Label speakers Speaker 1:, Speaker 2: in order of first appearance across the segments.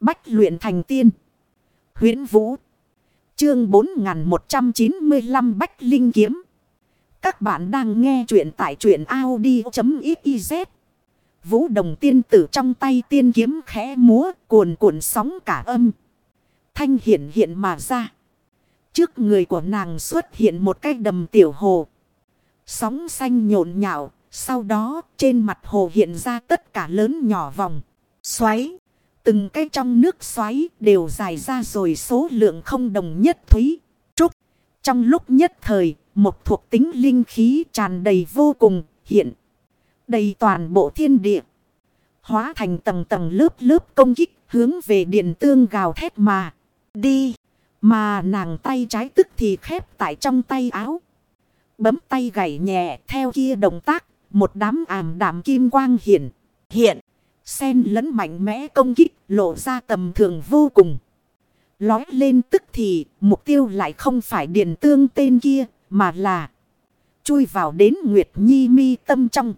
Speaker 1: Bách luyện thành tiên. huyễn Vũ. Chương 4195 Bách Linh Kiếm. Các bạn đang nghe truyện tại truyện Audi.xyz. Vũ đồng tiên tử trong tay tiên kiếm khẽ múa, cuồn cuộn sóng cả âm. Thanh hiện hiện mà ra. Trước người của nàng xuất hiện một cái đầm tiểu hồ. Sóng xanh nhộn nhạo. Sau đó trên mặt hồ hiện ra tất cả lớn nhỏ vòng. Xoáy. Từng cái trong nước xoáy đều dài ra rồi số lượng không đồng nhất thúy. Trúc. Trong lúc nhất thời, một thuộc tính linh khí tràn đầy vô cùng, hiện. Đầy toàn bộ thiên địa. Hóa thành tầng tầng lớp lớp công kích hướng về điện tương gào thét mà. Đi. Mà nàng tay trái tức thì khép tại trong tay áo. Bấm tay gảy nhẹ theo kia động tác. Một đám ảm đạm kim quang hiện. Hiện. Sen lẫn mạnh mẽ công kích lộ ra tầm thường vô cùng. Lói lên tức thì mục tiêu lại không phải điện tương tên kia mà là chui vào đến Nguyệt Nhi mi tâm trong.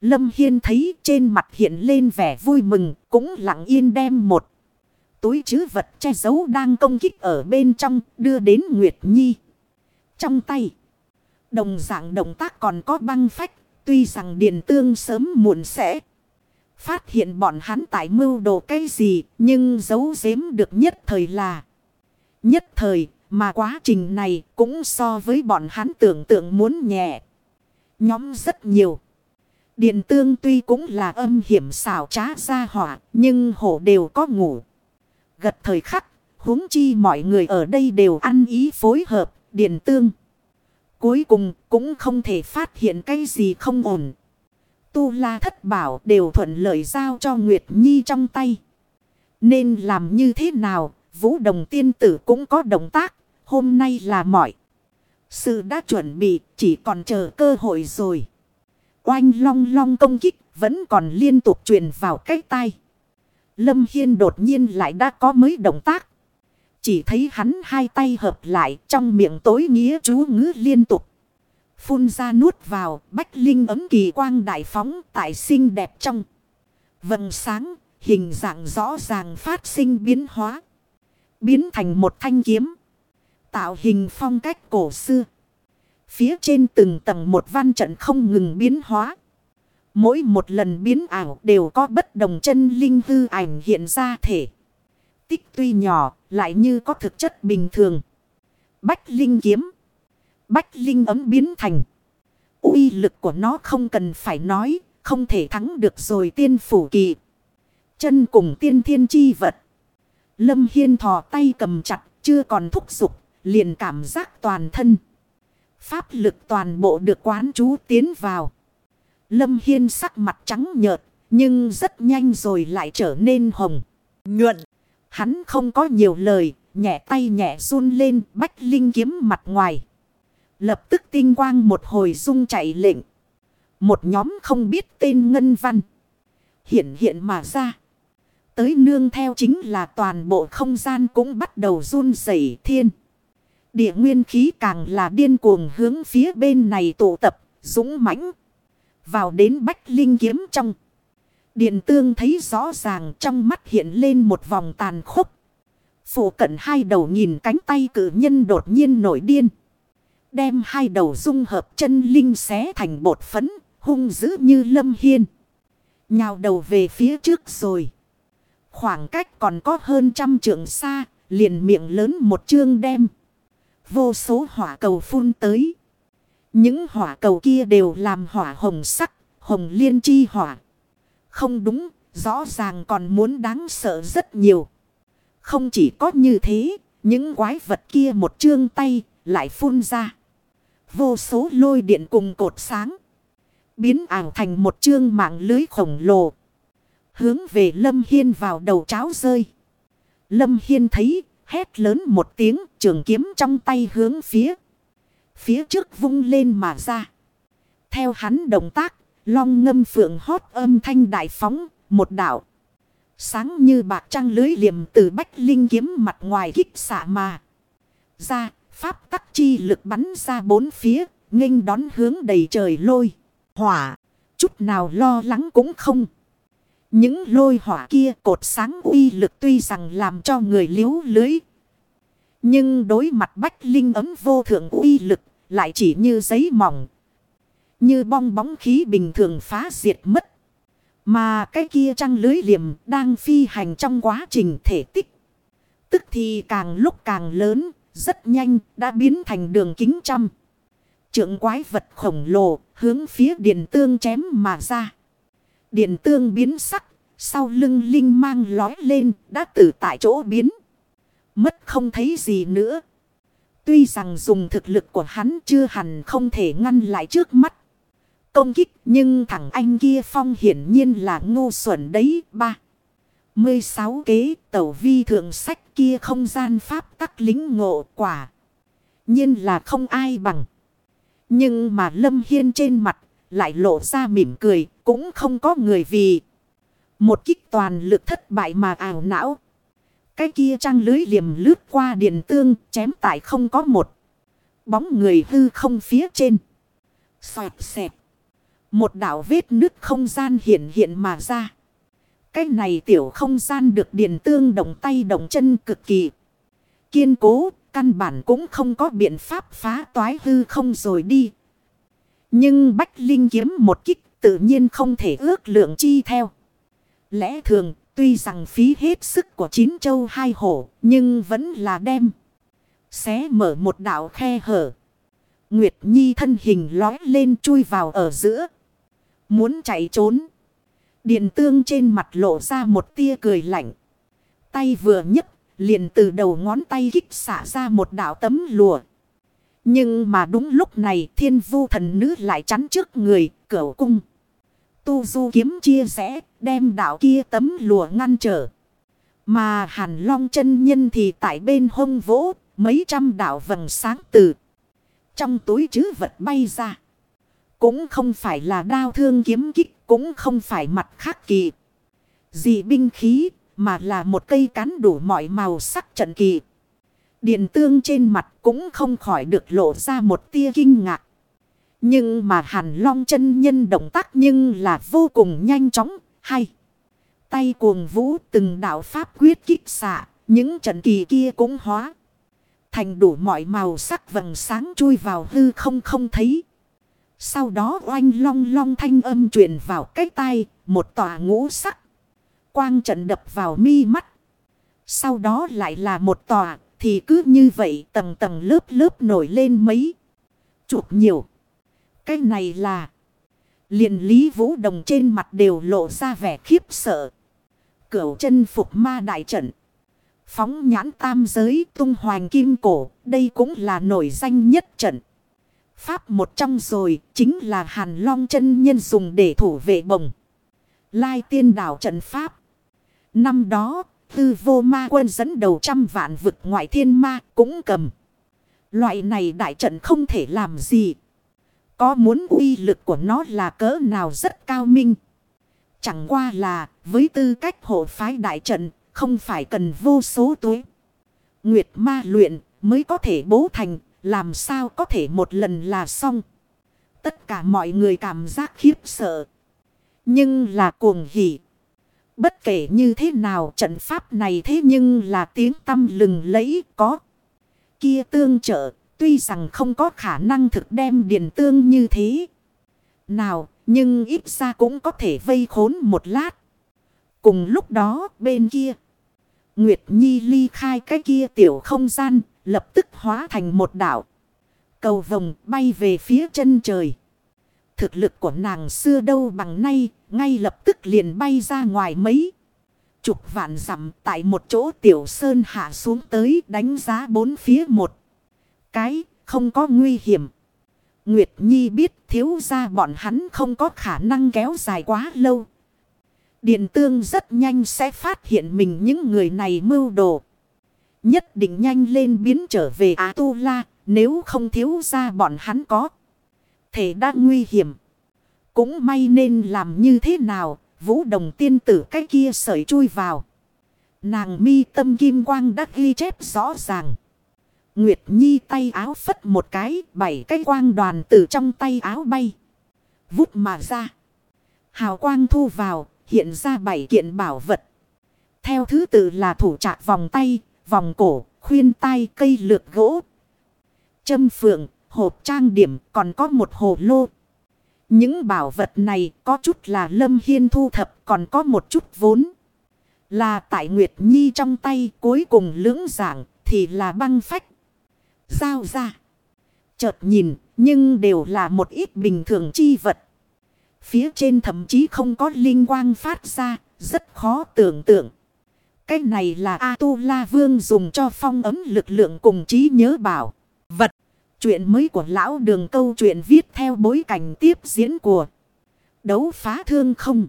Speaker 1: Lâm Hiên thấy trên mặt hiện lên vẻ vui mừng cũng lặng yên đem một túi chứ vật che giấu đang công kích ở bên trong đưa đến Nguyệt Nhi. Trong tay, đồng dạng động tác còn có băng phách, tuy rằng điện Tương sớm muộn sẽ phát hiện bọn hắn tại mưu đồ cái gì, nhưng giấu giếm được nhất thời là nhất thời, mà quá trình này cũng so với bọn hắn tưởng tượng muốn nhẹ. Nhóm rất nhiều. Điện tương tuy cũng là âm hiểm xảo trá ra hỏa, nhưng hổ đều có ngủ gật thời khắc, huống chi mọi người ở đây đều ăn ý phối hợp, điện tương. Cuối cùng cũng không thể phát hiện cái gì không ổn. Tu la thất bảo đều thuận lợi giao cho Nguyệt Nhi trong tay. Nên làm như thế nào, vũ đồng tiên tử cũng có động tác, hôm nay là mọi. Sự đã chuẩn bị, chỉ còn chờ cơ hội rồi. Oanh long long công kích, vẫn còn liên tục truyền vào cái tay. Lâm Hiên đột nhiên lại đã có mới động tác. Chỉ thấy hắn hai tay hợp lại trong miệng tối nghĩa chú ngữ liên tục. Phun ra nuốt vào, bách linh ấm kỳ quang đại phóng tại xinh đẹp trong. Vầng sáng, hình dạng rõ ràng phát sinh biến hóa. Biến thành một thanh kiếm. Tạo hình phong cách cổ xưa. Phía trên từng tầng một văn trận không ngừng biến hóa. Mỗi một lần biến ảo đều có bất đồng chân linh hư ảnh hiện ra thể. Tích tuy nhỏ, lại như có thực chất bình thường. Bách linh kiếm. Bách linh ấm biến thành. uy lực của nó không cần phải nói. Không thể thắng được rồi tiên phủ kỳ. Chân cùng tiên thiên chi vật. Lâm Hiên thò tay cầm chặt. Chưa còn thúc giục. Liền cảm giác toàn thân. Pháp lực toàn bộ được quán chú tiến vào. Lâm Hiên sắc mặt trắng nhợt, nhưng rất nhanh rồi lại trở nên hồng, nhuận. Hắn không có nhiều lời, nhẹ tay nhẹ run lên bách linh kiếm mặt ngoài. Lập tức tinh quang một hồi rung chạy lệnh. Một nhóm không biết tên ngân văn. Hiện hiện mà ra. Tới nương theo chính là toàn bộ không gian cũng bắt đầu run rẩy thiên. Địa nguyên khí càng là điên cuồng hướng phía bên này tụ tập, dũng mãnh vào đến bách linh kiếm trong. Điện tương thấy rõ ràng trong mắt hiện lên một vòng tàn khốc. Phủ cận hai đầu nhìn cánh tay cử nhân đột nhiên nổi điên. Đem hai đầu dung hợp chân linh xé thành bột phấn, hung dữ như lâm hiên. Nhào đầu về phía trước rồi. Khoảng cách còn có hơn trăm trượng xa, liền miệng lớn một chương đem. Vô số hỏa cầu phun tới. Những hỏa cầu kia đều làm hỏa hồng sắc, hồng liên chi hỏa. Không đúng, rõ ràng còn muốn đáng sợ rất nhiều. Không chỉ có như thế, những quái vật kia một chương tay lại phun ra. Vô số lôi điện cùng cột sáng. Biến ảo thành một chương mạng lưới khổng lồ. Hướng về Lâm Hiên vào đầu cháo rơi. Lâm Hiên thấy, hét lớn một tiếng, trường kiếm trong tay hướng phía. Phía trước vung lên mà ra. Theo hắn động tác, long ngâm phượng hót âm thanh đại phóng, một đạo. Sáng như bạc trăng lưới liềm từ bách linh kiếm mặt ngoài kích xạ mà. Ra, pháp tắc chi lực bắn ra bốn phía, nghênh đón hướng đầy trời lôi, hỏa. Chút nào lo lắng cũng không. Những lôi hỏa kia cột sáng uy lực tuy rằng làm cho người liếu lưới. Nhưng đối mặt bách linh ấm vô thượng uy lực lại chỉ như giấy mỏng. Như bong bóng khí bình thường phá diệt mất. Mà cái kia trăng lưới liềm đang phi hành trong quá trình thể tích. Tức thì càng lúc càng lớn, rất nhanh đã biến thành đường kính trăm. Trượng quái vật khổng lồ hướng phía điện tương chém mà ra. Điện tương biến sắc, sau lưng linh mang lói lên đã tử tại chỗ biến. Mất không thấy gì nữa. Tuy rằng dùng thực lực của hắn chưa hẳn không thể ngăn lại trước mắt. Công kích nhưng thằng anh kia phong hiển nhiên là ngu xuẩn đấy ba. 16 kế, tẩu vi thượng sách kia không gian pháp tắc lính ngộ quả. nhiên là không ai bằng. Nhưng mà Lâm Hiên trên mặt lại lộ ra mỉm cười, cũng không có người vì. Một kích toàn lực thất bại mà ảo não. Cái kia trăng lưới liềm lướt qua điện tương, chém tại không có một. Bóng người hư không phía trên. Xoẹt xẹp. Một đảo vết nước không gian hiện hiện mà ra. Cái này tiểu không gian được điện tương động tay động chân cực kỳ. Kiên cố, căn bản cũng không có biện pháp phá toái hư không rồi đi. Nhưng Bách Linh kiếm một kích tự nhiên không thể ước lượng chi theo. Lẽ thường, tuy rằng phí hết sức của chín châu hai hổ, nhưng vẫn là đem. Xé mở một đạo khe hở. Nguyệt Nhi thân hình lói lên chui vào ở giữa. Muốn chạy trốn điền tương trên mặt lộ ra một tia cười lạnh. Tay vừa nhấc liền từ đầu ngón tay kích xả ra một đạo tấm lùa. Nhưng mà đúng lúc này thiên vu thần nữ lại chắn trước người, cửa cung. Tu du kiếm chia rẽ, đem đạo kia tấm lùa ngăn trở. Mà hàn long chân nhân thì tại bên hông vỗ, mấy trăm đạo vầng sáng từ. Trong túi chứ vật bay ra. Cũng không phải là đao thương kiếm kích, cũng không phải mặt khác kỳ. Gì binh khí, mà là một cây cán đủ mọi màu sắc trận kỳ. Điện tương trên mặt cũng không khỏi được lộ ra một tia kinh ngạc. Nhưng mà hàn long chân nhân động tác nhưng là vô cùng nhanh chóng, hay. Tay cuồng vũ từng đạo pháp quyết kích xạ, những trận kỳ kia cũng hóa. Thành đủ mọi màu sắc vầng sáng chui vào hư không không thấy. Sau đó oanh long long thanh âm truyền vào cái tay, một tòa ngũ sắc. Quang trận đập vào mi mắt. Sau đó lại là một tòa, thì cứ như vậy tầng tầng lớp lớp nổi lên mấy. Chụp nhiều. Cái này là. liền lý vũ đồng trên mặt đều lộ ra vẻ khiếp sợ. Cửu chân phục ma đại trận. Phóng nhãn tam giới tung hoàng kim cổ. Đây cũng là nổi danh nhất trận. Pháp một trong rồi chính là hàn long chân nhân dùng để thủ vệ bồng. Lai tiên đảo trận Pháp. Năm đó, tư vô ma quân dẫn đầu trăm vạn vực ngoại thiên ma cũng cầm. Loại này đại trận không thể làm gì. Có muốn uy lực của nó là cỡ nào rất cao minh. Chẳng qua là với tư cách hộ phái đại trận không phải cần vô số túi Nguyệt ma luyện mới có thể bố thành làm sao có thể một lần là xong. Tất cả mọi người cảm giác khiếp sợ. Nhưng là cuồng hỉ. Bất kể như thế nào, trận pháp này thế nhưng là tiếng tâm lừng lẫy có. Kia tương trợ, tuy rằng không có khả năng thực đem điện tương như thế. Nào, nhưng ít ra cũng có thể vây khốn một lát. Cùng lúc đó, bên kia. Nguyệt Nhi ly khai cái kia tiểu không gian lập tức hóa thành một đảo. Cầu vồng bay về phía chân trời. Thực lực của nàng xưa đâu bằng nay, ngay lập tức liền bay ra ngoài mấy. Chục vạn dặm tại một chỗ tiểu sơn hạ xuống tới đánh giá bốn phía một. Cái không có nguy hiểm. Nguyệt Nhi biết thiếu ra bọn hắn không có khả năng kéo dài quá lâu. Điện tương rất nhanh sẽ phát hiện mình những người này mưu đồ. Nhất định nhanh lên biến trở về Á Tu La. Nếu không thiếu ra bọn hắn có. Thể đã nguy hiểm. Cũng may nên làm như thế nào. Vũ đồng tiên tử cái kia sợi chui vào. Nàng mi tâm kim quang đã ghi chép rõ ràng. Nguyệt Nhi tay áo phất một cái. Bảy cái quang đoàn từ trong tay áo bay. Vút mà ra. Hào quang thu vào. hiện ra bảy kiện bảo vật. Theo thứ tự là thủ trạc vòng tay, vòng cổ, khuyên tai cây lược gỗ. Châm phượng, hộp trang điểm còn có một hồ lô. Những bảo vật này có chút là lâm hiên thu thập còn có một chút vốn. Là tại Nguyệt Nhi trong tay cuối cùng lưỡng giảng thì là băng phách. Giao ra. Chợt nhìn nhưng đều là một ít bình thường chi vật. Phía trên thậm chí không có linh quang phát ra, rất khó tưởng tượng. Cái này là A-tu-la vương dùng cho phong ấm lực lượng cùng trí nhớ bảo. Vật. Chuyện mới của lão đường câu chuyện viết theo bối cảnh tiếp diễn của đấu phá thương không.